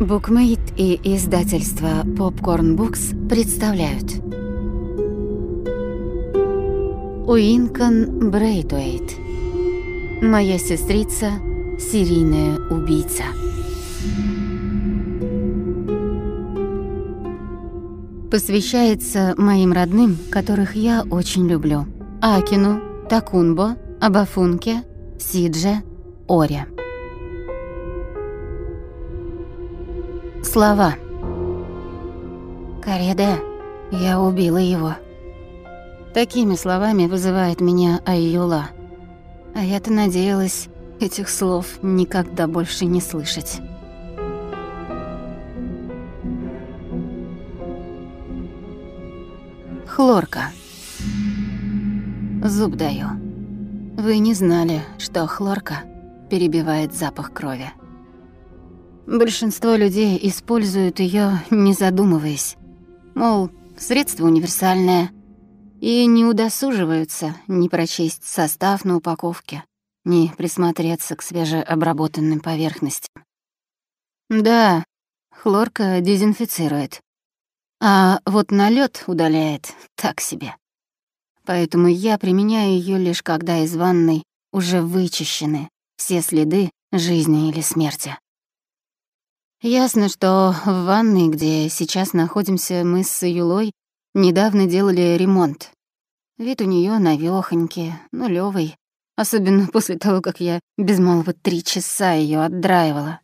Букмейт и издательство Popcorn Books представляют. Уинкон Брейтуэйт. Моя сестрица – серийная убийца. Посвящается моим родным, которых я очень люблю. Акину, Такунбо, Абафунке, Сидже, Оре Слова. Кареде, я убила его. Такими словами вызывает меня Айюла. А я-то надеялась этих слов никогда больше не слышать. Хлорка. Зуб даю. Вы не знали, что хлорка перебивает запах крови. Большинство людей используют ее, не задумываясь. Мол, средство универсальное. И не удосуживаются ни прочесть состав на упаковке, ни присмотреться к свежеобработанным поверхностям. Да, хлорка дезинфицирует. А вот налет удаляет так себе. Поэтому я применяю ее лишь когда из ванной уже вычищены все следы жизни или смерти. Ясно, что в ванной, где сейчас находимся мы с Юлой, недавно делали ремонт. Вид у нее навёхонький, нулевый, особенно после того, как я без малого три часа ее отдраивала.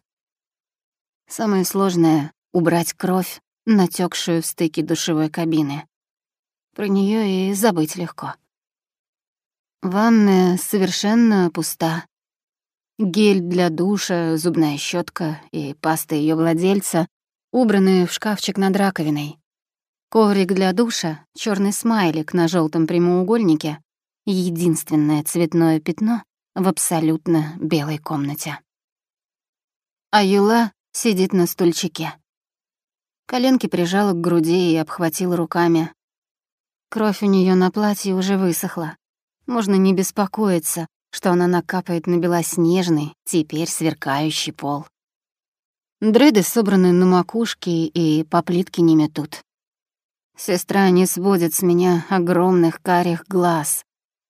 Самое сложное — убрать кровь, натекшую в стыке душевой кабины. Про нее и забыть легко. Ванная совершенно пуста. Гель для душа, зубная щетка и паста ее владельца убраны в шкафчик над раковиной. Коврик для душа, черный смайлик на желтом прямоугольнике — единственное цветное пятно в абсолютно белой комнате. А Юла сидит на стульчике. Коленки прижала к груди и обхватила руками. Кровь у нее на платье уже высохла. Можно не беспокоиться, что она накапает на белоснежный, теперь сверкающий пол. Дреды собраны на макушке и по плитке не метут. Сестра не сводит с меня огромных карих глаз.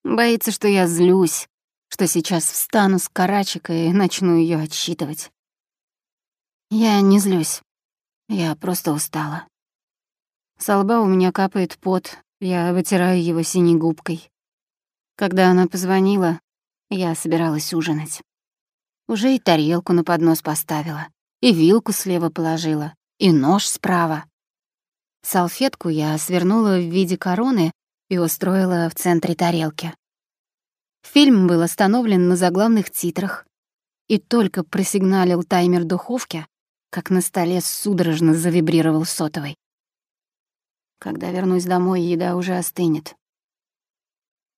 Боится, что я злюсь, что сейчас встану с карачика и начну ее отсчитывать. Я не злюсь. Я просто устала. Со лба у меня капает пот, я вытираю его синей губкой. Когда она позвонила, я собиралась ужинать. Уже и тарелку на поднос поставила, и вилку слева положила, и нож справа. Салфетку я свернула в виде короны и устроила в центре тарелки. Фильм был остановлен на заглавных титрах, и только просигналил таймер духовки, как на столе судорожно завибрировал сотовый. Когда вернусь домой, еда уже остынет.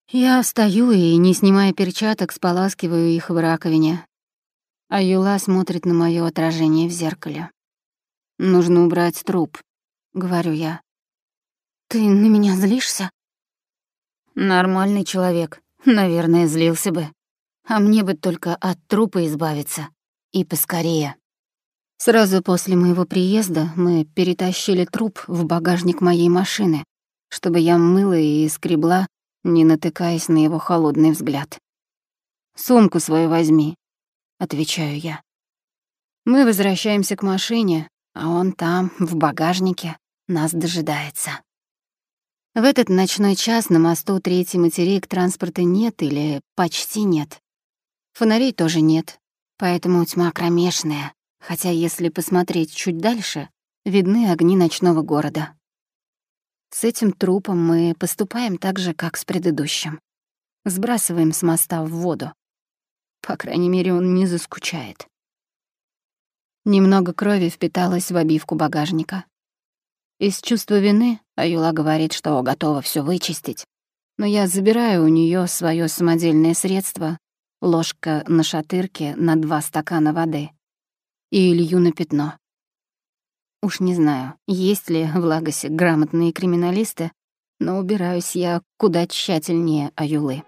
Я встаю и, не снимая перчаток, споласкиваю их в раковине. А Юла смотрит на моё отражение в зеркале. «Нужно убрать труп», — говорю я. «Ты на меня злишься?» «Нормальный человек, наверное, злился бы. А мне бы только от трупа избавиться. И поскорее». Сразу после моего приезда мы перетащили труп в багажник моей машины, чтобы я мыла и скребла не натыкаясь на его холодный взгляд. «Сумку свою возьми», — отвечаю я. Мы возвращаемся к машине, а он там, в багажнике, нас дожидается. В этот ночной час на мосту Третий материк транспорта нет или почти нет. Фонарей тоже нет, поэтому тьма кромешная, хотя если посмотреть чуть дальше, видны огни ночного города. С этим трупом мы поступаем так же, как с предыдущим. Сбрасываем с моста в воду. По крайней мере, он не заскучает. Немного крови впиталось в обивку багажника. Из чувства вины Аюла говорит, что готова все вычистить. Но я забираю у нее свое самодельное средство, ложка на шатырке на два стакана воды, и лью на пятно. Уж не знаю, есть ли в Лагосе грамотные криминалисты, но убираюсь я куда тщательнее Аюлы.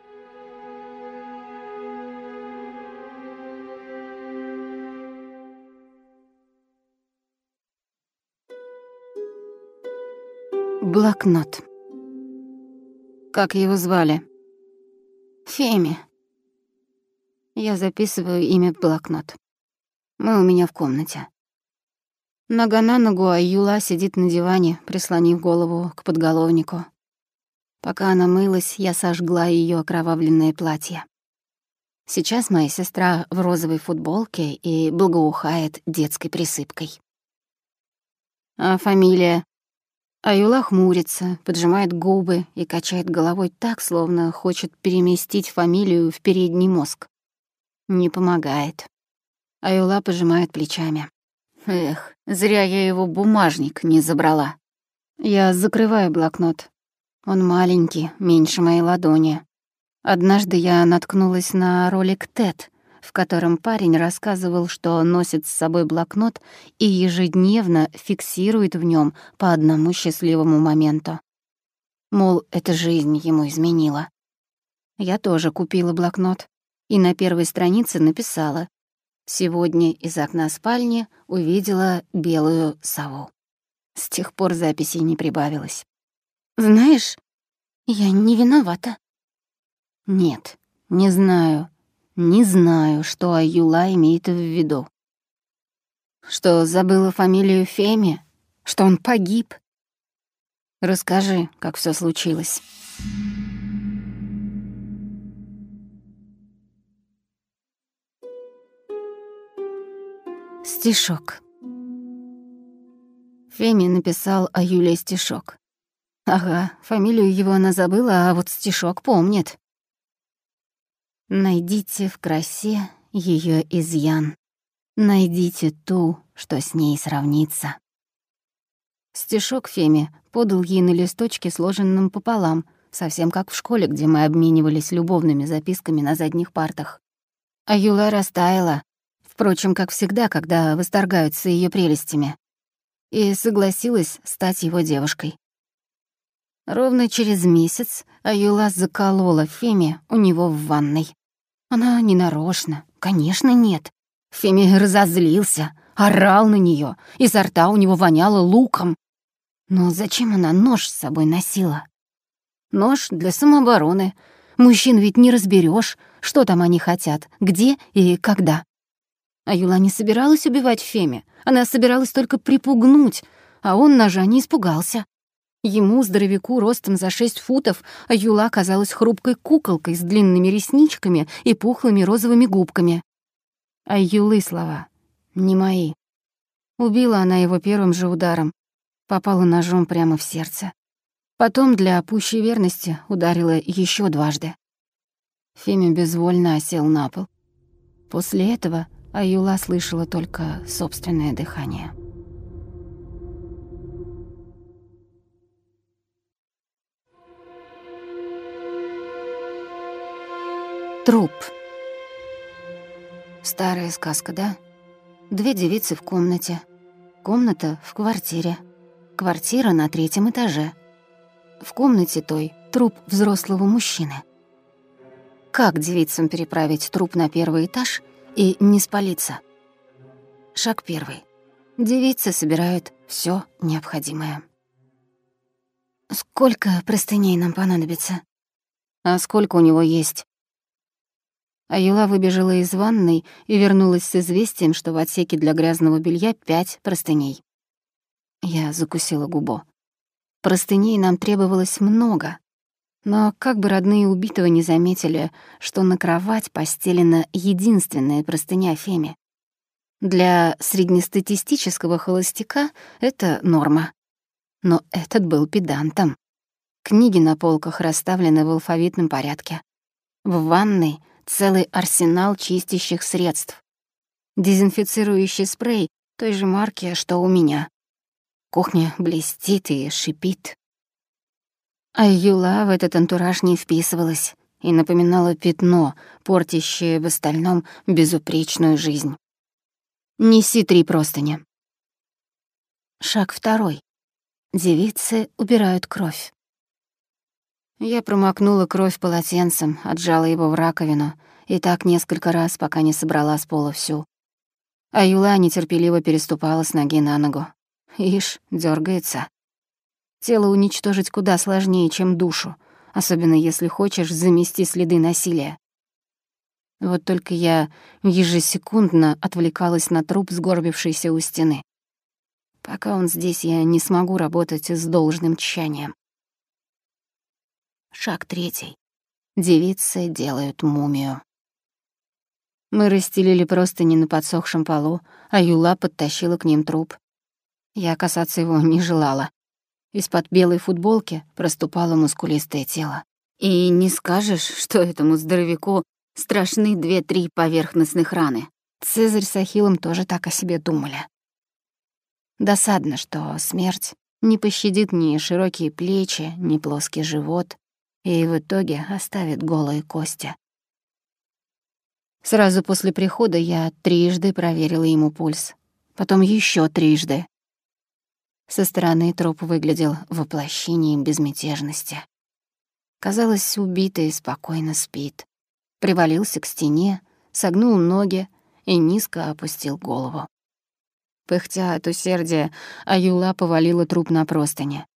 Блокнот. Как его звали? Феми. Я записываю имя в блокнот. Мы у меня в комнате. Нога на ногу, а Юла сидит на диване, прислонив голову к подголовнику. Пока она мылась, я сожгла ее окровавленное платье. Сейчас моя сестра в розовой футболке и благоухает детской присыпкой. А фамилия? Аюла хмурится, поджимает губы и качает головой так, словно хочет переместить фамилию в передний мозг. Не помогает. Аюла пожимает плечами. Эх, зря я его бумажник не забрала. Я закрываю блокнот. Он маленький, меньше моей ладони. Однажды я наткнулась на ролик TED, в котором парень рассказывал, что носит с собой блокнот и ежедневно фиксирует в нем по одному счастливому моменту. Мол, эта жизнь ему изменила. Я тоже купила блокнот и на первой странице написала «Сегодня из окна спальни увидела белую сову». С тех пор записей не прибавилось. «Знаешь, я не виновата», нет, не знаю. Не знаю, что Аюла имеет в виду. Что забыла фамилию Феми? Что он погиб? Расскажи, как все случилось. Стишок. Феми написал о Юле стишок. Ага, фамилию его она забыла, а вот стишок помнит. Найдите в красе ее изъян. Найдите ту, что с ней сравнится. Стишок Феме подал ей на листочке, сложенном пополам, совсем как в школе, где мы обменивались любовными записками на задних партах. А Юла растаяла, впрочем, как всегда, когда восторгаются ее прелестями, и согласилась стать его девушкой. Ровно через месяц Аюла заколола Феме у него в ванной. Она не нарочно, конечно, нет. Феми разозлился, орал на нее, изо рта у него воняло луком. Но зачем она нож с собой носила? Нож для самообороны. Мужчин ведь не разберешь, что там они хотят, где и когда. А Юла не собиралась убивать Феми, она собиралась только припугнуть, а он ножа не испугался. Ему, здоровяку, ростом за шесть футов, а Юла казалась хрупкой куколкой с длинными ресничками и пухлыми розовыми губками. А Юлы слова не мои. Убила она его первым же ударом, попала ножом прямо в сердце. Потом для пущей верности ударила еще дважды. Фемя безвольно осел на пол. После этого Аюла слышала только собственное дыхание. Труп. Старая сказка, да? Две девицы в комнате. Комната в квартире. Квартира на третьем этаже. В комнате той труп взрослого мужчины. Как девицам переправить труп на первый этаж и не спалиться? Шаг первый. Девицы собирают все необходимое. Сколько простыней нам понадобится? А сколько у него есть? Аюла выбежала из ванной и вернулась с известием, что в отсеке для грязного белья пять простыней. Я закусила губу. Простыней нам требовалось много. Но как бы родные убитого не заметили, что на кровать постелена единственная простыня Феми. Для среднестатистического холостяка это норма. Но этот был педантом. Книги на полках расставлены в алфавитном порядке. В ванной целый арсенал чистящих средств. Дезинфицирующий спрей той же марки, что у меня. Кухня блестит и шипит. А Юла в этот антураж не вписывалась и напоминала пятно, портящее в остальном безупречную жизнь. «Неси три простыни». Шаг второй. Девицы убирают кровь. Я промокнула кровь полотенцем, отжала его в раковину, и так несколько раз, пока не собрала с пола всю. А Юла нетерпеливо переступала с ноги на ногу. Ишь, дергается. Тело уничтожить куда сложнее, чем душу, особенно если хочешь замести следы насилия. Вот только я ежесекундно отвлекалась на труп, сгорбившийся у стены. Пока он здесь, я не смогу работать с должным тщанием. Шаг третий. Девицы делают мумию. Мы расстелили простыни на подсохшем полу, а Юла подтащила к ним труп. Я касаться его не желала. Из-под белой футболки проступало мускулистое тело. И не скажешь, что этому здоровяку страшны две-три поверхностных раны. Цезарь с Ахиллом тоже так о себе думали. Досадно, что смерть не пощадит ни широкие плечи, ни плоский живот, и в итоге оставит голые кости. Сразу после прихода я трижды проверила ему пульс, потом еще трижды. Со стороны труп выглядел воплощением безмятежности. Казалось, убитый спокойно спит. Привалился к стене, согнул ноги и низко опустил голову. Пыхтя от усердия, Аюла повалила труп на простыни.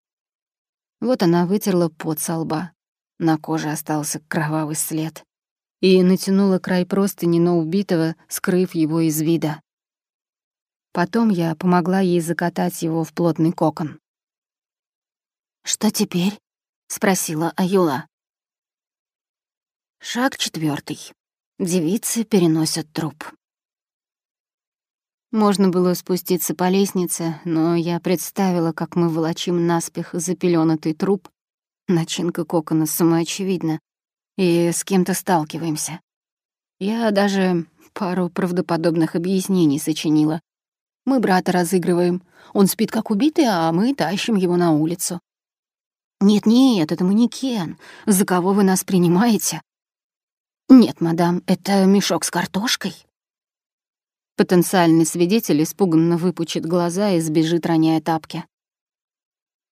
Вот она вытерла пот со лба. На коже остался кровавый след. И натянула край простыни на убитого, скрыв его из вида. Потом я помогла ей закатать его в плотный кокон. «Что теперь?» — спросила Аюла. Шаг четвертый. Девицы переносят труп. Можно было спуститься по лестнице, но я представила, как мы волочим наспех запелёнатый труп. Начинка кокона самоочевидна. И с кем-то сталкиваемся. Я даже пару правдоподобных объяснений сочинила. Мы брата разыгрываем. Он спит как убитый, а мы тащим его на улицу. «Нет-нет, это манекен. За кого вы нас принимаете?» «Нет, мадам, это мешок с картошкой». Потенциальный свидетель испуганно выпучит глаза и сбежит, роняя тапки.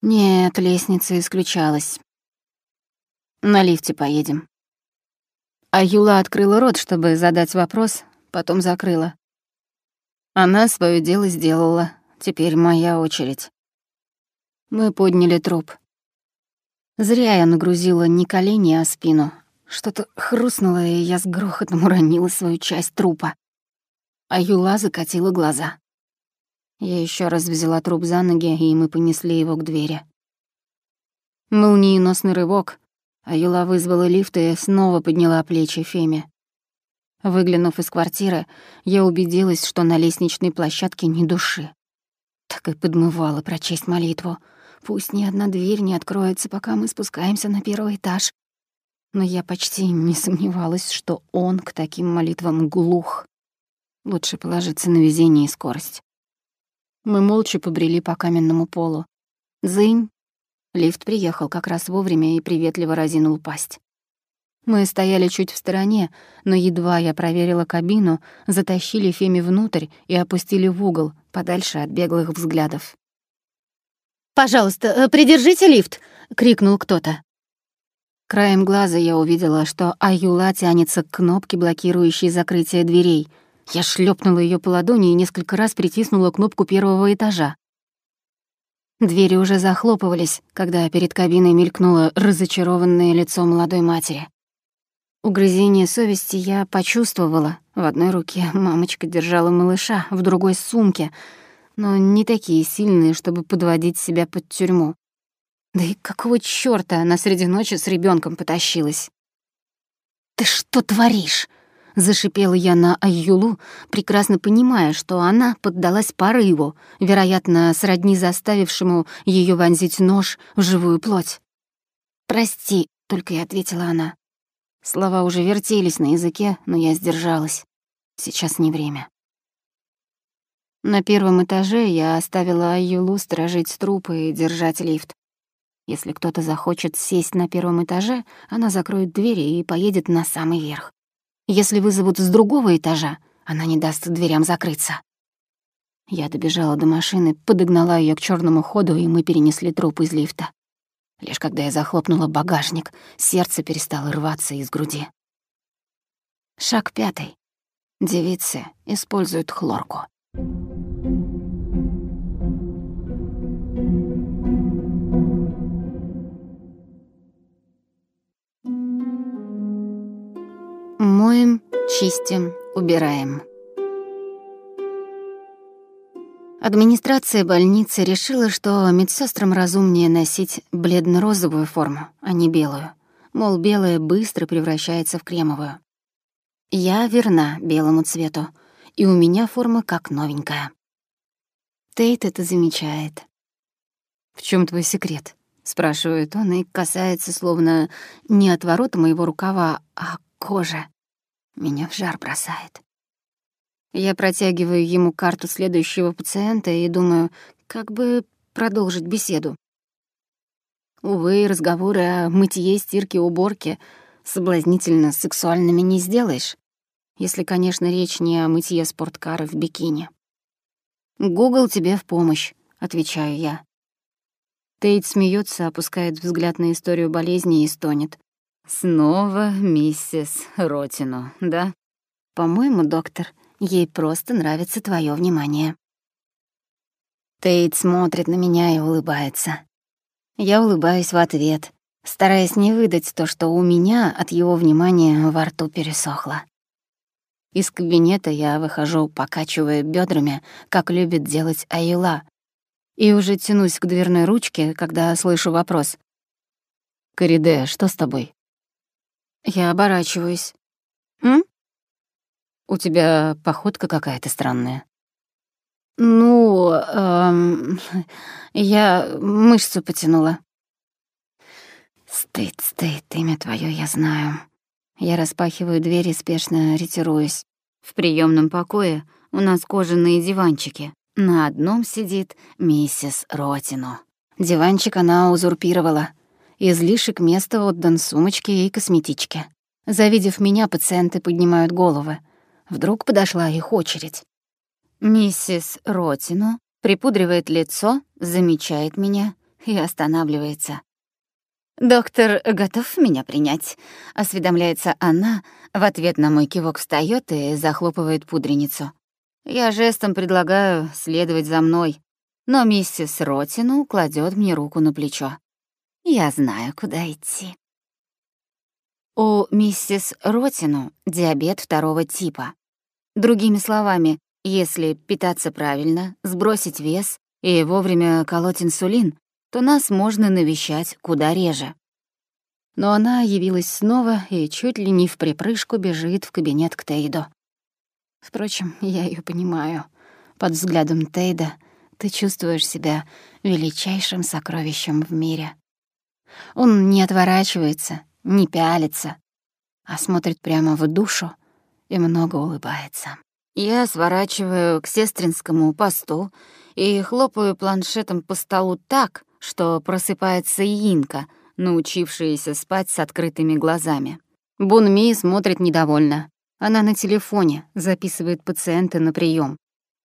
Нет, лестница исключалась. На лифте поедем. А Юла открыла рот, чтобы задать вопрос, потом закрыла. Она свое дело сделала, теперь моя очередь. Мы подняли труп. Зря я нагрузила не колени, а спину. Что-то хрустнуло, и я с грохотом уронила свою часть трупа. А Юла закатила глаза. Я еще раз взяла труп за ноги, и мы понесли его к двери. Молниеносный рывок, а Юла вызвала лифт и снова подняла плечи Феме. Выглянув из квартиры, я убедилась, что на лестничной площадке ни души. Так и подмывала прочесть молитву. Пусть ни одна дверь не откроется, пока мы спускаемся на первый этаж но я почти не сомневалась, что он к таким молитвам глух. Лучше положиться на везение и скорость. Мы молча побрели по каменному полу. Зынь. Лифт приехал как раз вовремя и приветливо разинул пасть. Мы стояли чуть в стороне, но едва я проверила кабину, затащили Феми внутрь и опустили в угол, подальше от беглых взглядов. «Пожалуйста, э, придержите лифт!» — крикнул кто-то. Краем глаза я увидела, что Аюла тянется к кнопке, блокирующей закрытие дверей. Я шлепнула ее по ладони и несколько раз притиснула кнопку первого этажа. Двери уже захлопывались, когда перед кабиной мелькнуло разочарованное лицо молодой матери. Угрызение совести я почувствовала. В одной руке мамочка держала малыша, в другой — сумке, но не такие сильные, чтобы подводить себя под тюрьму. Да и какого чёрта она среди ночи с ребёнком потащилась? «Ты что творишь?» — зашипела я на Айюлу, прекрасно понимая, что она поддалась порыву, вероятно, сродни заставившему её вонзить нож в живую плоть. «Прости», — только и ответила она. Слова уже вертелись на языке, но я сдержалась. Сейчас не время. На первом этаже я оставила Айюлу сторожить трупы и держать лифт. Если кто-то захочет сесть на первом этаже, она закроет двери и поедет на самый верх. Если вызовут с другого этажа, она не даст дверям закрыться. Я добежала до машины, подогнала ее к черному ходу, и мы перенесли труп из лифта. Лишь когда я захлопнула багажник, сердце перестало рваться из груди. Шаг пятый. Девицы используют хлорку. Моем, чистим, убираем. Администрация больницы решила, что медсестрам разумнее носить бледно-розовую форму, а не белую. Мол, белая быстро превращается в кремовую. Я верна белому цвету, и у меня форма как новенькая. Тейт это замечает. «В чем твой секрет?» — спрашивает он и касается словно не отворота моего рукава, а кожи. Меня в жар бросает. Я протягиваю ему карту следующего пациента и думаю, как бы продолжить беседу. Увы, разговоры о мытье, стирке, уборке соблазнительно сексуальными не сделаешь, если, конечно, речь не о мытье спорткара в бикини. «Гугл тебе в помощь», — отвечаю я. Тейт смеется, опускает взгляд на историю болезни и стонет. «Снова миссис Ротину, да?» «По-моему, доктор, Ей просто нравится твое внимание. Тейт смотрит на меня и улыбается. Я улыбаюсь в ответ, стараясь не выдать то, что у меня от его внимания во рту пересохло. Из кабинета я выхожу, покачивая бедрами, как любит делать Аюла, и уже тянусь к дверной ручке, когда слышу вопрос. «Кориде, что с тобой?» Я оборачиваюсь. «М?» У тебя походка какая-то странная. Ну, эм, я мышцу потянула. Стыд, стыд, имя твое я знаю. Я распахиваю дверь и спешно ретируюсь. В приемном покое у нас кожаные диванчики. На одном сидит миссис Ротино. Диванчик она узурпировала. Излишек места отдан сумочке и косметичке. Завидев меня, пациенты поднимают головы. Вдруг подошла их очередь. Миссис Ротину припудривает лицо, замечает меня и останавливается. «Доктор готов меня принять?» — осведомляется она, в ответ на мой кивок встаёт и захлопывает пудреницу. Я жестом предлагаю следовать за мной, но миссис Ротину кладет мне руку на плечо. Я знаю, куда идти. У миссис Ротину диабет второго типа. Другими словами, если питаться правильно, сбросить вес и вовремя колоть инсулин, то нас можно навещать куда реже. Но она явилась снова и чуть ли не в припрыжку бежит в кабинет к Тейду. Впрочем, я ее понимаю. Под взглядом Тейда ты чувствуешь себя величайшим сокровищем в мире. Он не отворачивается, не пялится, а смотрит прямо в душу и много улыбается. Я сворачиваю к сестринскому посту и хлопаю планшетом по столу так, что просыпается Инка, научившаяся спать с открытыми глазами. Бунми смотрит недовольно. Она на телефоне записывает пациента на прием.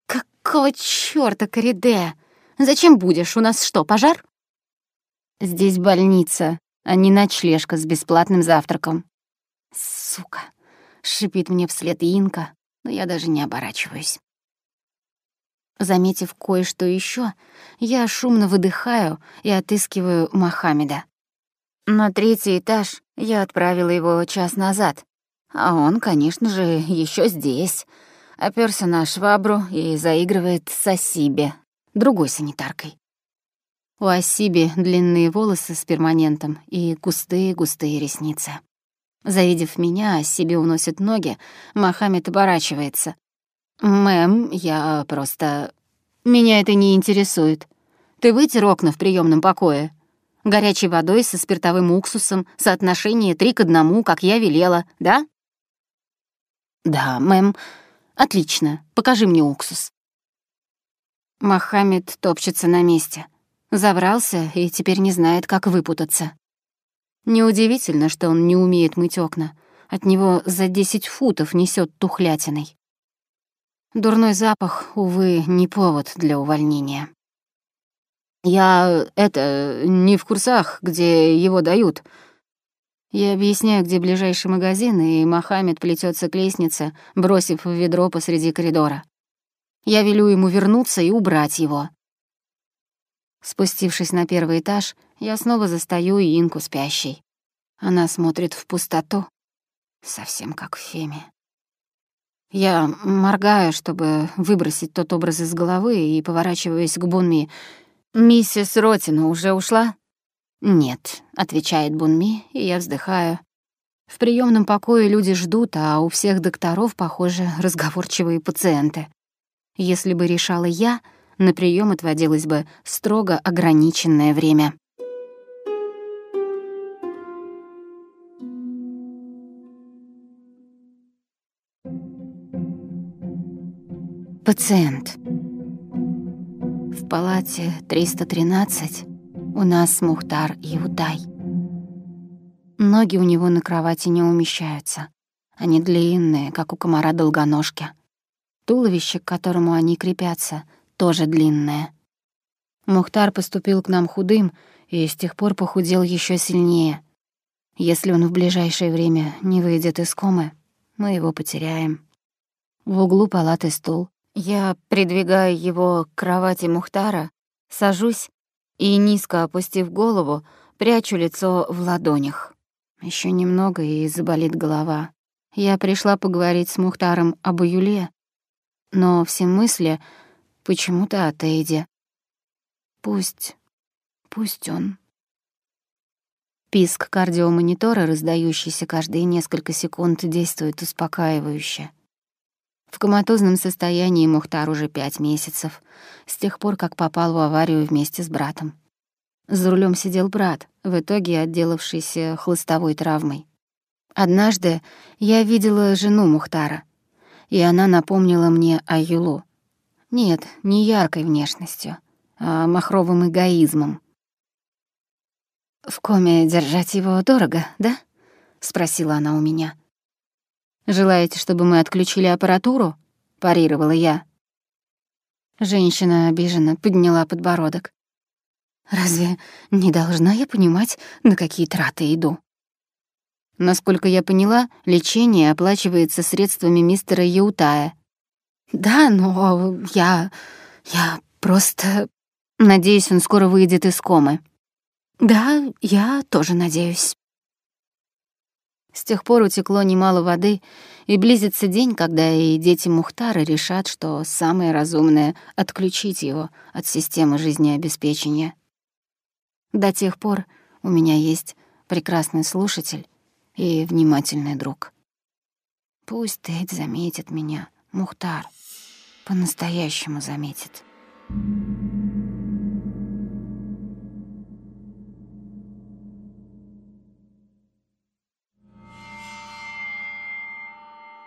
«Какого чёрта, Кориде? Зачем будешь? У нас что, пожар?» «Здесь больница, а не ночлежка с бесплатным завтраком». «Сука!» Шипит мне вслед Инка, но я даже не оборачиваюсь. Заметив кое-что еще, я шумно выдыхаю и отыскиваю Мохаммеда. На третий этаж я отправила его час назад, а он, конечно же, еще здесь. Оперся на швабру и заигрывает с Асиби, другой санитаркой. У Асиби длинные волосы с перманентом и густые-густые ресницы. Завидев меня, себе уносит ноги, Мохаммед оборачивается. «Мэм, я просто... Меня это не интересует. Ты вытер окна в приемном покое? Горячей водой со спиртовым уксусом, соотношение три к одному, как я велела, да?» «Да, мэм. Отлично. Покажи мне уксус». Мохаммед топчется на месте. Забрался и теперь не знает, как выпутаться. Неудивительно, что он не умеет мыть окна. От него за десять футов несет тухлятиной. Дурной запах, увы, не повод для увольнения. Я, это, не в курсах, где его дают. Я объясняю, где ближайший магазин, и Мохаммед плетется к лестнице, бросив в ведро посреди коридора. Я велю ему вернуться и убрать его. Спустившись на первый этаж, я снова застаю Инку спящей. Она смотрит в пустоту, совсем как в Феме. Я моргаю, чтобы выбросить тот образ из головы и поворачиваюсь к Бунми. «Миссис Ротина уже ушла?» «Нет», — отвечает Бунми, и я вздыхаю. В приемном покое люди ждут, а у всех докторов, похоже, разговорчивые пациенты. Если бы решала я, на прием отводилось бы строго ограниченное время. Пациент. В палате 313 у нас Мухтар Иудай. Ноги у него на кровати не умещаются. Они длинные, как у комара долгоножки. Туловище, к которому они крепятся, тоже длинное. Мухтар поступил к нам худым и с тех пор похудел еще сильнее. Если он в ближайшее время не выйдет из комы, мы его потеряем. В углу палаты стул, я придвигаю его к кровати Мухтара, сажусь и, низко опустив голову, прячу лицо в ладонях. Еще немного, и заболит голова. Я пришла поговорить с Мухтаром об Юле, но все мысли почему-то о Тейде. Пусть, пусть он. Писк кардиомонитора, раздающийся каждые несколько секунд, действует успокаивающе. В коматозном состоянии Мухтар уже пять месяцев, с тех пор, как попал в аварию вместе с братом. За рулем сидел брат, в итоге отделавшийся хлыстовой травмой. Однажды я видела жену Мухтара, и она напомнила мне о Юлу. Нет, не яркой внешностью, а махровым эгоизмом. «В коме держать его дорого, да?» — спросила она у меня. «Желаете, чтобы мы отключили аппаратуру?» — парировала я. Женщина обиженно подняла подбородок. «Разве не должна я понимать, на какие траты иду?» Насколько я поняла, лечение оплачивается средствами мистера Яутая. «Да, но я... я просто... Надеюсь, он скоро выйдет из комы». «Да, я тоже надеюсь». С тех пор утекло немало воды, и близится день, когда и дети Мухтара решат, что самое разумное — отключить его от системы жизнеобеспечения. До тех пор у меня есть прекрасный слушатель и внимательный друг. Пусть Тейт заметит меня, Мухтар, по-настоящему заметит. Thank you.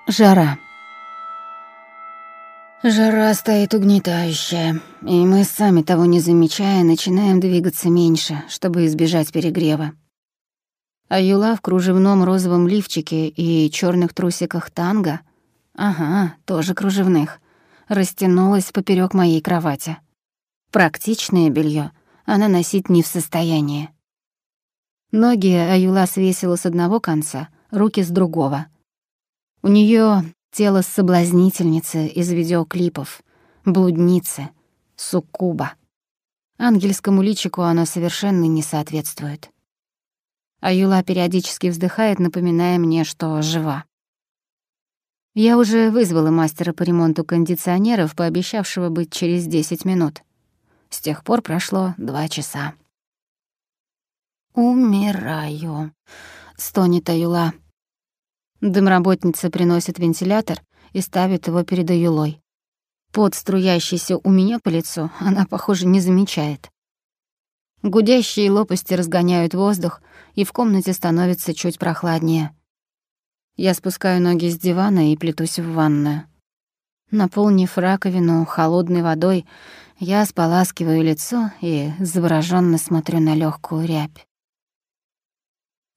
Жара. Жара стоит угнетающая, и мы, сами того не замечая, начинаем двигаться меньше, чтобы избежать перегрева. А Юла в кружевном розовом лифчике и черных трусиках танго, ага, тоже кружевных, растянулась поперек моей кровати. Практичное белье она носить не в состоянии. Ноги Аюла свесила с одного конца, руки с другого — у нее тело соблазнительницы из видеоклипов, блудницы, суккуба. Ангельскому личику оно совершенно не соответствует. А Юла периодически вздыхает, напоминая мне, что жива. Я уже вызвала мастера по ремонту кондиционеров, пообещавшего быть через 10 минут. С тех пор прошло два часа. «Умираю», — стонет Аюла. Домработница приносит вентилятор и ставит его перед Аюлой. Пот, струящийся у меня по лицу, она, похоже, не замечает. Гудящие лопасти разгоняют воздух, и в комнате становится чуть прохладнее. Я спускаю ноги с дивана и плетусь в ванную. Наполнив раковину холодной водой, я споласкиваю лицо и заворожённо смотрю на легкую рябь.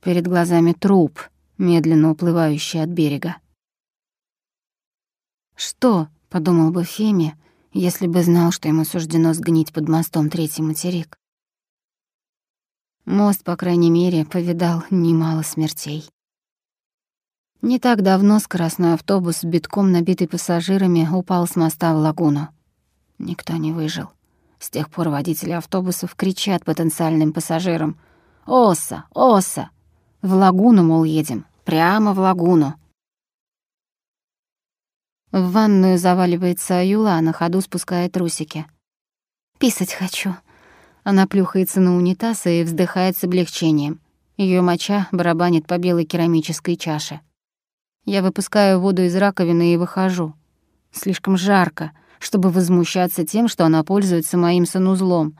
Перед глазами труп — медленно уплывающий от берега. «Что?» — подумал бы Феми, если бы знал, что ему суждено сгнить под мостом третий материк. Мост, по крайней мере, повидал немало смертей. Не так давно скоростной автобус, битком набитый пассажирами, упал с моста в лагуну. Никто не выжил. С тех пор водители автобусов кричат потенциальным пассажирам «Оса! Оса! В лагуну, мол, едем, Прямо в лагуну. В ванную заваливается Юла, на ходу спуская трусики. «Писать хочу». Она плюхается на унитаз и вздыхает с облегчением. Ее моча барабанит по белой керамической чаше. Я выпускаю воду из раковины и выхожу. Слишком жарко, чтобы возмущаться тем, что она пользуется моим санузлом.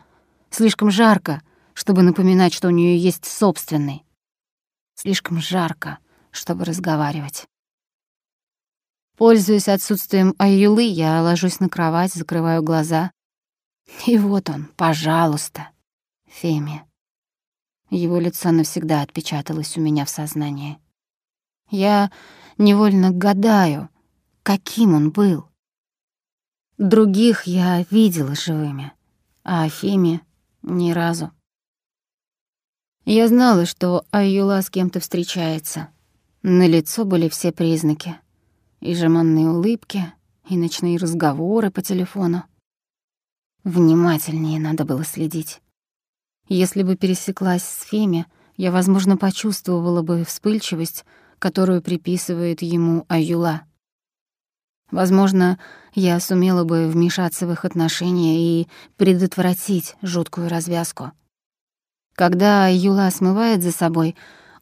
Слишком жарко, чтобы напоминать, что у нее есть собственный. Слишком жарко, чтобы разговаривать. Пользуясь отсутствием Аюлы, я ложусь на кровать, закрываю глаза. И вот он, пожалуйста, Феми. Его лицо навсегда отпечаталось у меня в сознании. Я невольно гадаю, каким он был. Других я видела живыми, а Феми ни разу. Я знала, что Аюла с кем-то встречается. На лицо были все признаки — и жеманные улыбки, и ночные разговоры по телефону. Внимательнее надо было следить. Если бы пересеклась с Феми, я, возможно, почувствовала бы вспыльчивость, которую приписывает ему Аюла. Возможно, я сумела бы вмешаться в их отношения и предотвратить жуткую развязку. Когда Аюла смывает за собой,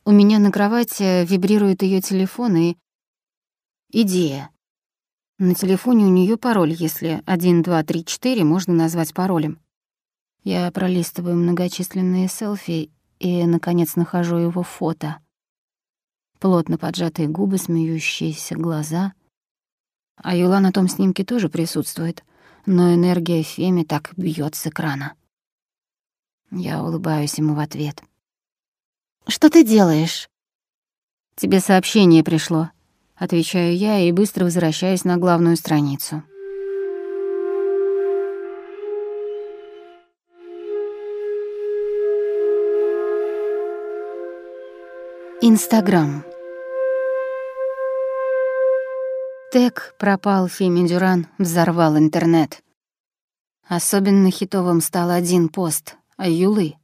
у меня на кровати вибрирует ее телефон, и Идея. На телефоне у нее пароль, если 1, 2, 3, 4 можно назвать паролем. Я пролистываю многочисленные селфи и, наконец, нахожу его фото. Плотно поджатые губы, смеющиеся глаза. А Юла на том снимке тоже присутствует, но энергия Феми так бьет с экрана. Я улыбаюсь ему в ответ. «Что ты делаешь?» «Тебе сообщение пришло», Отвечаю я и быстро возвращаюсь на главную страницу. Инстаграм. Тег пропал Феми Дюран, взорвал интернет. Особенно хитовым стал один пост Юлы.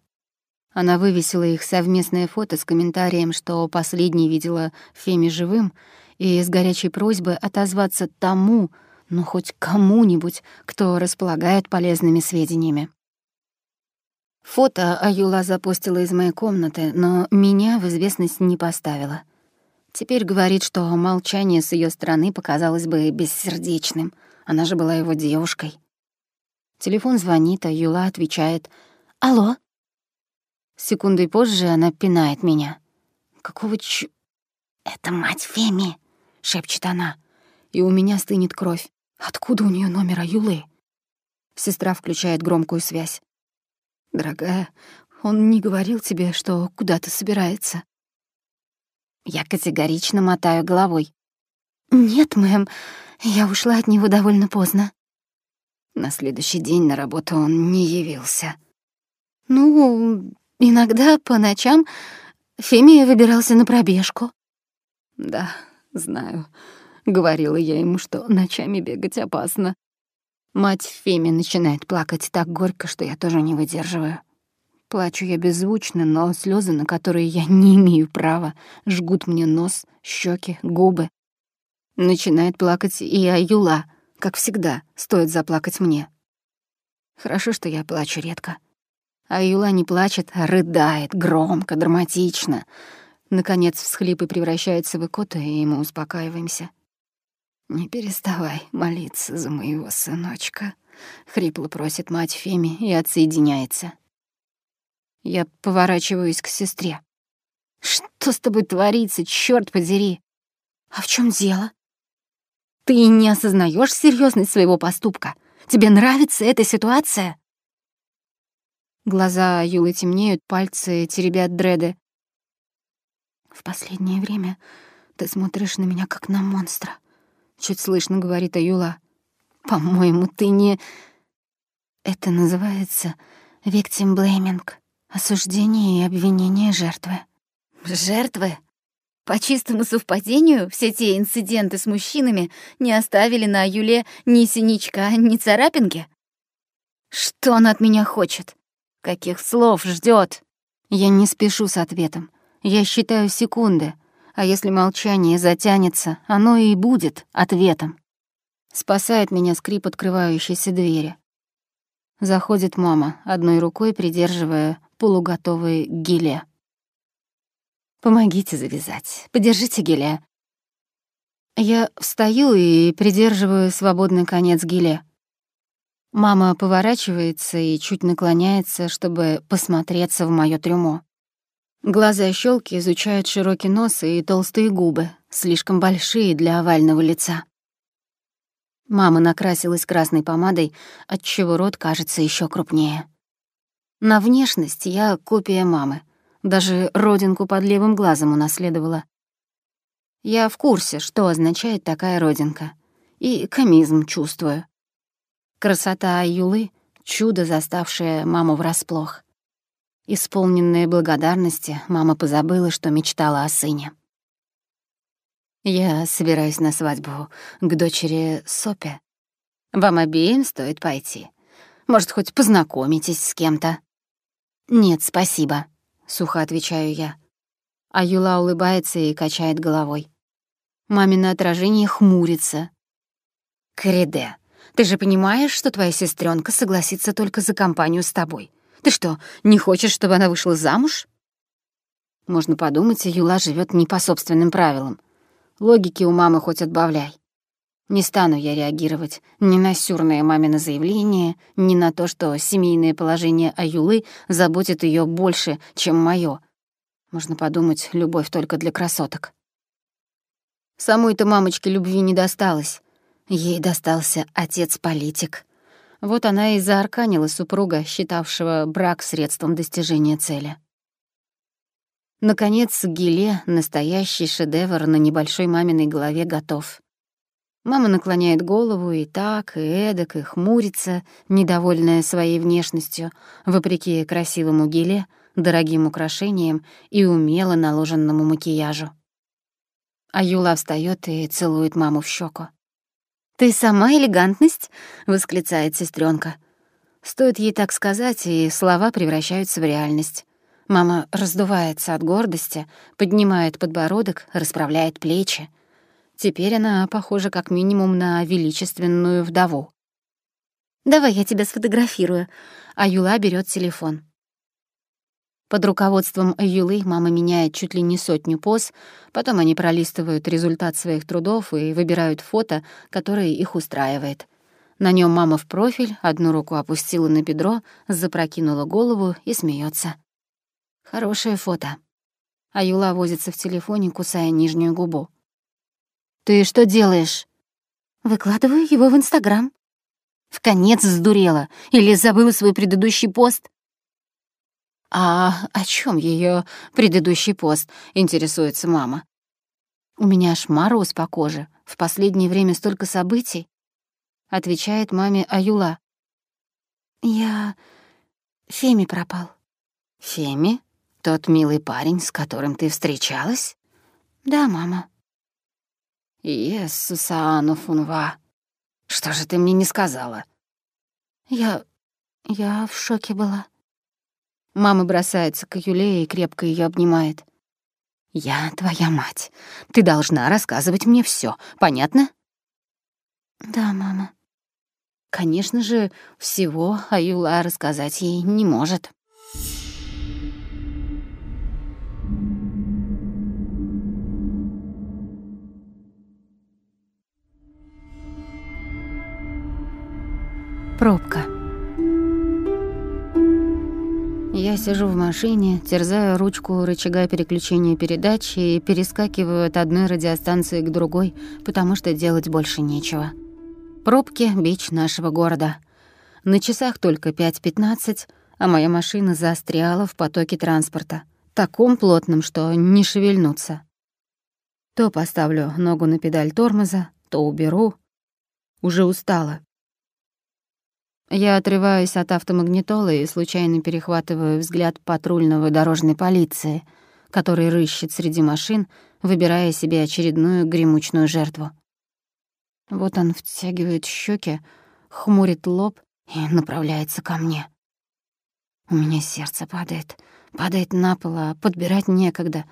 Она вывесила их совместное фото с комментарием, что последний видела Феми живым — и с горячей просьбой отозваться тому, ну хоть кому-нибудь, кто располагает полезными сведениями. Фото Аюла запустила из моей комнаты, но меня в известность не поставила. Теперь говорит, что молчание с ее стороны показалось бы бессердечным. Она же была его девушкой. Телефон звонит, а Юла отвечает «Алло?». Секундой позже она пинает меня. «Какого ч...» «Это мать Феми!» шепчет она. И у меня стынет кровь. Откуда у нее номер Аюлы? Сестра включает громкую связь. «Дорогая, он не говорил тебе, что куда-то собирается?» Я категорично мотаю головой. «Нет, мэм, я ушла от него довольно поздно». На следующий день на работу он не явился. «Ну, иногда по ночам Феми выбирался на пробежку». «Да, Знаю. Говорила я ему, что ночами бегать опасно. Мать Феми начинает плакать так горько, что я тоже не выдерживаю. Плачу я беззвучно, но слезы, на которые я не имею права, жгут мне нос, щеки, губы. Начинает плакать и Аюла, как всегда, стоит заплакать мне. Хорошо, что я плачу редко. Аюла не плачет, а рыдает, громко, драматично — Наконец всхлипы превращаются в икоты, и мы успокаиваемся. «Не переставай молиться за моего сыночка», — хрипло просит мать Феми и отсоединяется. Я поворачиваюсь к сестре. «Что с тобой творится, черт подери?» «А в чем дело?» «Ты не осознаешь серьезность своего поступка? Тебе нравится эта ситуация?» Глаза Юлы темнеют, пальцы теребят дреды. В последнее время ты смотришь на меня как на монстра. Чуть слышно говорит Аюла. По-моему, ты не... Это называется victim blaming. Осуждение и обвинение жертвы. Жертвы? По чистому совпадению, все те инциденты с мужчинами не оставили на Юле ни синячка, ни царапинки? Что она от меня хочет? Каких слов ждет? Я не спешу с ответом. Я считаю секунды, а если молчание затянется, оно и будет ответом. Спасает меня скрип открывающейся двери. Заходит мама, одной рукой придерживая полуготовые геле. «Помогите завязать. Подержите геле». Я встаю и придерживаю свободный конец геле. Мама поворачивается и чуть наклоняется, чтобы посмотреться в моё трюмо. Глаза щелки изучают широкий нос и толстые губы, слишком большие для овального лица. Мама накрасилась красной помадой, отчего рот кажется еще крупнее. На внешность я копия мамы. Даже родинку под левым глазом унаследовала. Я в курсе, что означает такая родинка. И комизм чувствую. Красота Юлы — чудо, заставшее маму врасплох. Исполненная благодарности, мама позабыла, что мечтала о сыне. Я собираюсь на свадьбу к дочери Сопе. Вам обеим стоит пойти. Может, хоть познакомитесь с кем-то. Нет, спасибо, сухо отвечаю я. А Юла улыбается и качает головой. Мамино отражение хмурится. Криде, ты же понимаешь, что твоя сестренка согласится только за компанию с тобой? Ты что, не хочешь, чтобы она вышла замуж? Можно подумать, Юла живет не по собственным правилам. Логики у мамы хоть отбавляй. Не стану я реагировать ни на сюрное мамино заявление, ни на то, что семейное положение Аюлы заботит ее больше, чем мое. Можно подумать, любовь только для красоток. Самой-то мамочке любви не досталось. Ей достался отец-политик. Вот она и заарканила супруга, считавшего брак средством достижения цели. Наконец, гиле, настоящий шедевр на небольшой маминой голове, готов. Мама наклоняет голову и так, и эдак, и хмурится, недовольная своей внешностью, вопреки красивому гиле, дорогим украшениям и умело наложенному макияжу. А Юла встаёт и целует маму в щеку. «Ты сама элегантность?» — восклицает сестренка. Стоит ей так сказать, и слова превращаются в реальность. Мама раздувается от гордости, поднимает подбородок, расправляет плечи. Теперь она похожа как минимум на величественную вдову. «Давай я тебя сфотографирую», а Юла берет телефон. Под руководством Юлы мама меняет чуть ли не сотню поз, потом они пролистывают результат своих трудов и выбирают фото, которое их устраивает. На нем мама в профиль, одну руку опустила на бедро, запрокинула голову и смеется. Хорошее фото. А Юла возится в телефоне, кусая нижнюю губу. «Ты что делаешь?» «Выкладываю его в Инстаграм». «В конец сдурела? Или забыла свой предыдущий пост?» «А о чем ее предыдущий пост?» — интересуется мама. «У меня аж мороз по коже. В последнее время столько событий», — отвечает маме Аюла. «Я... Феми пропал». «Феми? Тот милый парень, с которым ты встречалась?» «Да, мама». «Иисусаану фунва. Что же ты мне не сказала?» «Я... я в шоке была». Мама бросается к Юле и крепко ее обнимает. «Я твоя мать. Ты должна рассказывать мне все, понятно?» «Да, мама». Конечно же, всего Аюла рассказать ей не может. Пробка. Сижу в машине, терзаю ручку рычага переключения передач и перескакиваю от одной радиостанции к другой, потому что делать больше нечего. Пробки — бич нашего города. На часах только 5.15, а моя машина застряла в потоке транспорта, таком плотном, что не шевельнуться. То поставлю ногу на педаль тормоза, то уберу. Уже устала. Я отрываюсь от автомагнитола и случайно перехватываю взгляд патрульного дорожной полиции, который рыщет среди машин, выбирая себе очередную гремучную жертву. Вот он втягивает щеки, хмурит лоб и направляется ко мне. У меня сердце падает, падает на пол, а подбирать некогда.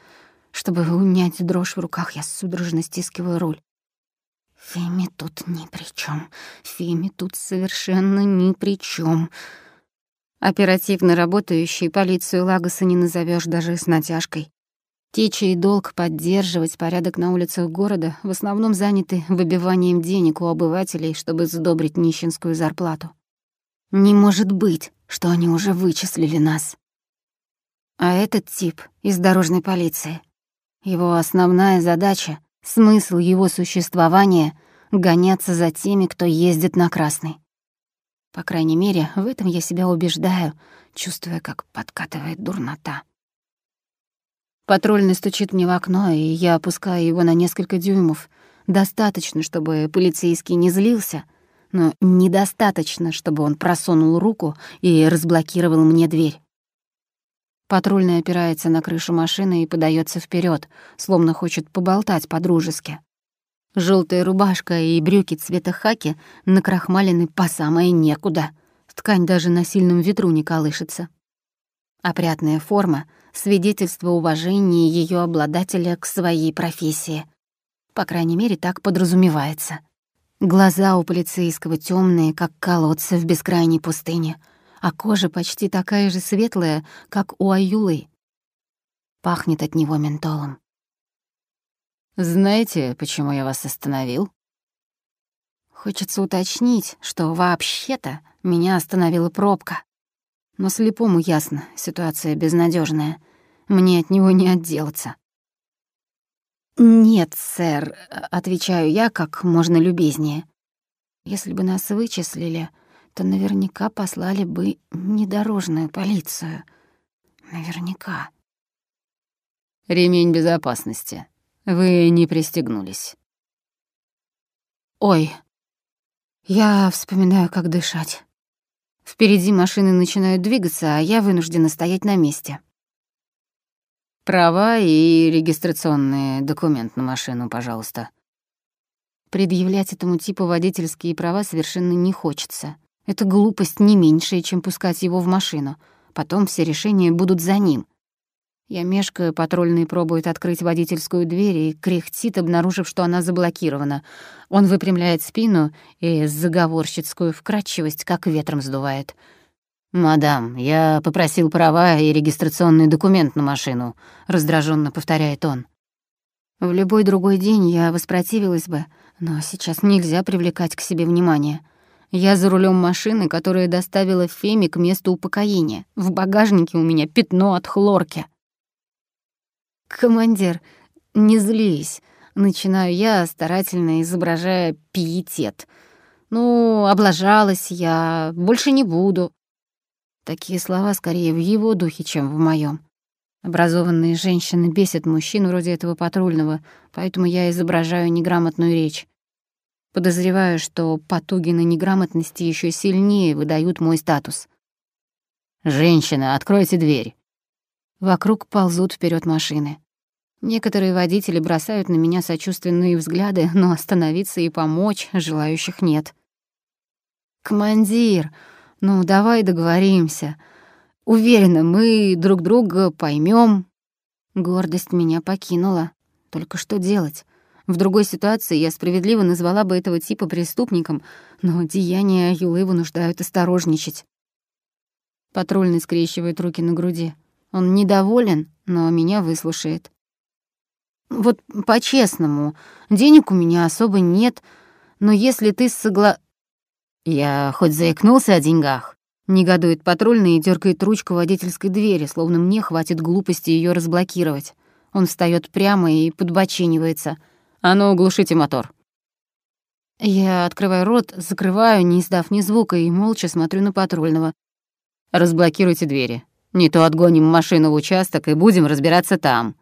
Чтобы унять дрожь в руках, я судорожно стискиваю руль. Феми тут ни при чем. Феми тут совершенно ни при чем. Оперативно работающий полицию Лагоса не назовешь даже с натяжкой. Те, чей долг поддерживать порядок на улицах города, в основном заняты выбиванием денег у обывателей, чтобы сдобрить нищенскую зарплату. Не может быть, что они уже вычислили нас. А этот тип из дорожной полиции. Его основная задача, смысл его существования — гоняться за теми, кто ездит на красный. По крайней мере, в этом я себя убеждаю, чувствуя, как подкатывает дурнота. Патрульный стучит мне в окно, и я опускаю его на несколько дюймов. Достаточно, чтобы полицейский не злился, но недостаточно, чтобы он просунул руку и разблокировал мне дверь. Патрульный опирается на крышу машины и подается вперед, словно хочет поболтать по-дружески. Желтая рубашка и брюки цвета хаки накрахмалены по самое некуда. Ткань даже на сильном ветру не колышется. Опрятная форма — свидетельство уважения ее обладателя к своей профессии. По крайней мере, так подразумевается. Глаза у полицейского темные, как колодцы в бескрайней пустыне, а кожа почти такая же светлая, как у Аюлы. Пахнет от него ментолом. «Знаете, почему я вас остановил?» Хочется уточнить, что вообще-то меня остановила пробка. Но слепому ясно, ситуация безнадежная. Мне от него не отделаться. «Нет, сэр», — отвечаю я как можно любезнее. «Если бы нас вычислили, то наверняка послали бы недорожную полицию. Наверняка». «Ремень безопасности. Вы не пристегнулись». «Ой». Я вспоминаю, как дышать. Впереди машины начинают двигаться, а я вынуждена стоять на месте. Права и регистрационный документ на машину, пожалуйста. Предъявлять этому типу водительские права совершенно не хочется. Это глупость не меньшая, чем пускать его в машину. Потом все решения будут за ним. Я мешкаю, патрульный пробует открыть водительскую дверь и кряхтит, обнаружив, что она заблокирована. Он выпрямляет спину и заговорщицкую вкрадчивость как ветром сдувает. «Мадам, я попросил права и регистрационный документ на машину», — раздраженно повторяет он. В любой другой день я воспротивилась бы, но сейчас нельзя привлекать к себе внимание. Я за рулем машины, которая доставила Феми к месту упокоения. В багажнике у меня пятно от хлорки. «Командир, не злись», — начинаю я, старательно изображая пиетет. «Ну, облажалась я, больше не буду». Такие слова скорее в его духе, чем в моем. Образованные женщины бесят мужчин вроде этого патрульного, поэтому я изображаю неграмотную речь. Подозреваю, что потуги на неграмотности еще сильнее выдают мой статус. «Женщина, откройте дверь!» Вокруг ползут вперед машины. Некоторые водители бросают на меня сочувственные взгляды, но остановиться и помочь желающих нет. «Командир, ну давай договоримся. Уверена, мы друг друга поймем. Гордость меня покинула. Только что делать? В другой ситуации я справедливо назвала бы этого типа преступником, но деяния Юлы вынуждают осторожничать. Патрульный скрещивает руки на груди. Он недоволен, но меня выслушает. Вот по-честному, денег у меня особо нет, но если ты согла... Я хоть заикнулся о деньгах? Негодует патрульный и дергает ручку водительской двери, словно мне хватит глупости ее разблокировать. Он встает прямо и подбочинивается. «А ну, глушите мотор!» Я открываю рот, закрываю, не издав ни звука, и молча смотрю на патрульного. «Разблокируйте двери. Не то отгоним машину в участок и будем разбираться там».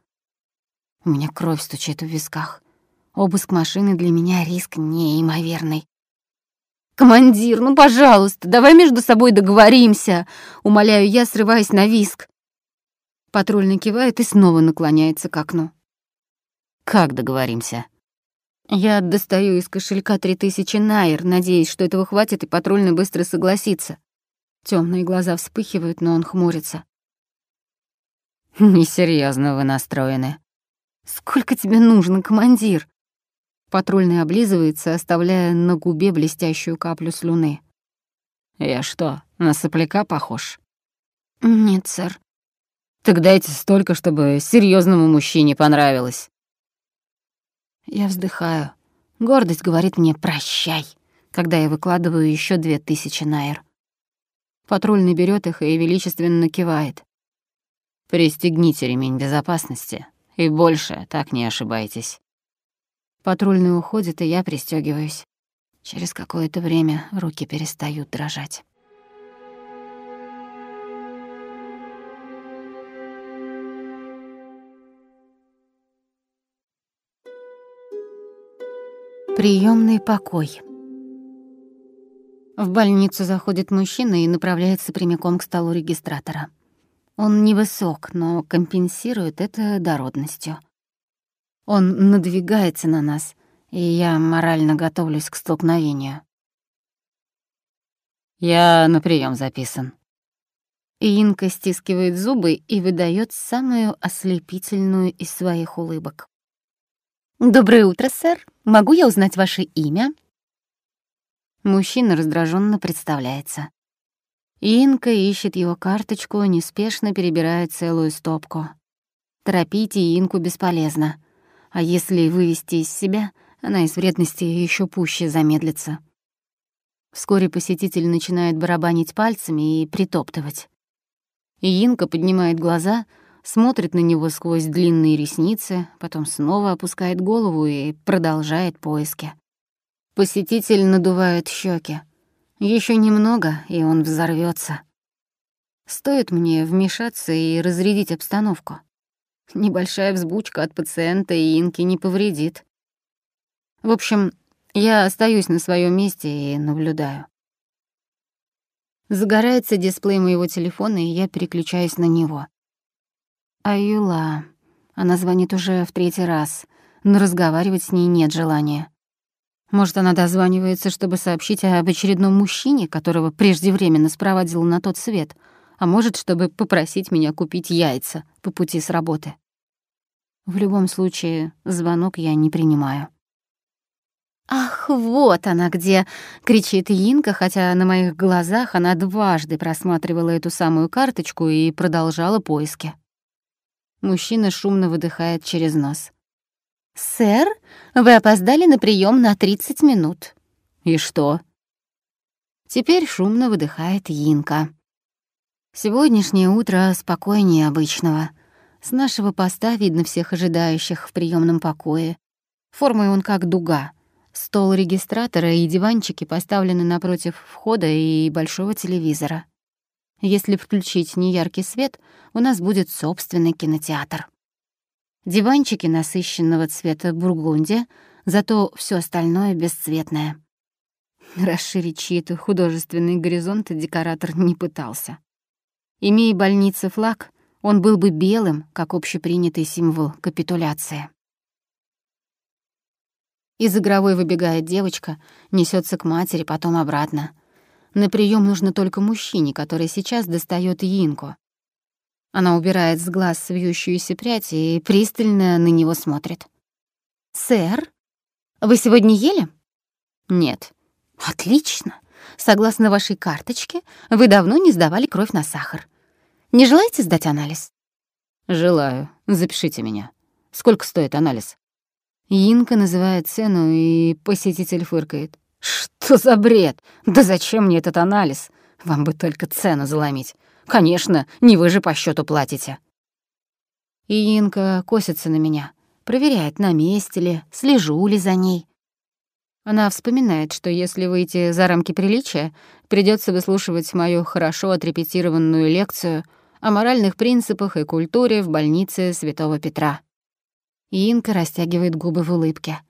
У меня кровь стучит в висках. Обыск машины для меня риск неимоверный. «Командир, ну, пожалуйста, давай между собой договоримся!» Умоляю я, срываясь на виск. Патрульный кивает и снова наклоняется к окну. «Как договоримся?» Я достаю из кошелька три тысячи найр, надеясь, что этого хватит, и патрульный быстро согласится. Темные глаза вспыхивают, но он хмурится. «Несерьезно вы настроены», «Сколько тебе нужно, командир?» Патрульный облизывается, оставляя на губе блестящую каплю слюны. «Я что, на сопляка похож?» «Нет, сэр». «Так дайте столько, чтобы серьезному мужчине понравилось». Я вздыхаю. Гордость говорит мне «прощай», когда я выкладываю еще две тысячи найр. Патрульный берет их и величественно кивает. «Пристегните ремень безопасности, и больше так не ошибайтесь». Патрульный уходит, и я пристегиваюсь. Через какое-то время руки перестают дрожать. Приемный покой. В больницу заходит мужчина и направляется прямиком к столу регистратора. Он невысок, но компенсирует это дородностью. Он надвигается на нас, и я морально готовлюсь к столкновению. «Я на прием записан». Инка стискивает зубы и выдает самую ослепительную из своих улыбок. «Доброе утро, сэр. Могу я узнать ваше имя?» Мужчина раздраженно представляется. Инка ищет его карточку, неспешно перебирая целую стопку. Торопить Инку бесполезно. А если вывести из себя, она из вредности еще пуще замедлится. Вскоре посетитель начинает барабанить пальцами и притоптывать. Инка поднимает глаза — смотрит на него сквозь длинные ресницы, потом снова опускает голову и продолжает поиски. Посетитель надувает щеки. Еще немного, и он взорвется. Стоит мне вмешаться и разрядить обстановку. Небольшая взбучка от пациента и инки не повредит. В общем, я остаюсь на своем месте и наблюдаю. Загорается дисплей моего телефона, и я переключаюсь на него. Аюла. Она звонит уже в третий раз, но разговаривать с ней нет желания. Может, она дозванивается, чтобы сообщить об очередном мужчине, которого преждевременно спроводил на тот свет, а может, чтобы попросить меня купить яйца по пути с работы. В любом случае, звонок я не принимаю. «Ах, вот она где!» — кричит Инка, хотя на моих глазах она дважды просматривала эту самую карточку и продолжала поиски. Мужчина шумно выдыхает через нос. «Сэр, вы опоздали на прием на 30 минут». «И что?» Теперь шумно выдыхает Инка. Сегодняшнее утро спокойнее обычного. С нашего поста видно всех ожидающих в приемном покое. Формой он как дуга. Стол регистратора и диванчики поставлены напротив входа и большого телевизора. Если включить неяркий свет, у нас будет собственный кинотеатр. Диванчики насыщенного цвета бургундия, зато все остальное бесцветное. Расширить чьи-то художественные горизонты декоратор не пытался. Имея больницы флаг, он был бы белым, как общепринятый символ капитуляции. Из игровой выбегает девочка, несется к матери, потом обратно. На прием нужно только мужчине, который сейчас достает Инку. Она убирает с глаз вьющуюся прядь и пристально на него смотрит. «Сэр, вы сегодня ели?» «Нет». «Отлично. Согласно вашей карточке, вы давно не сдавали кровь на сахар. Не желаете сдать анализ?» «Желаю. Запишите меня. Сколько стоит анализ?» Инка называет цену, и посетитель фыркает. «Что за бред? Да зачем мне этот анализ? Вам бы только цену заломить. Конечно, не вы же по счету платите». И Инка косится на меня, проверяет, на месте ли, слежу ли за ней. Она вспоминает, что если выйти за рамки приличия, придется выслушивать мою хорошо отрепетированную лекцию о моральных принципах и культуре в больнице Святого Петра. Инка растягивает губы в улыбке.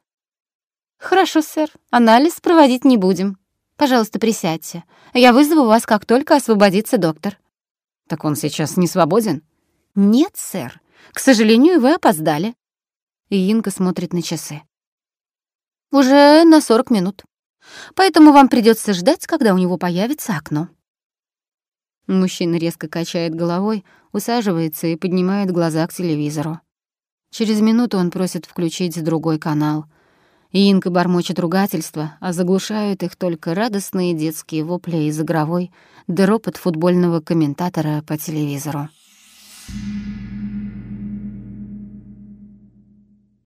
«Хорошо, сэр. Анализ проводить не будем. Пожалуйста, присядьте. Я вызову вас, как только освободится доктор». «Так он сейчас не свободен?» «Нет, сэр. К сожалению, вы опоздали». Инка смотрит на часы. «Уже на сорок минут. Поэтому вам придется ждать, когда у него появится окно». Мужчина резко качает головой, усаживается и поднимает глаза к телевизору. Через минуту он просит включить другой канал — Инка бормочет ругательства, а заглушают их только радостные детские вопли из игровой, да ропот футбольного комментатора по телевизору. Thank you.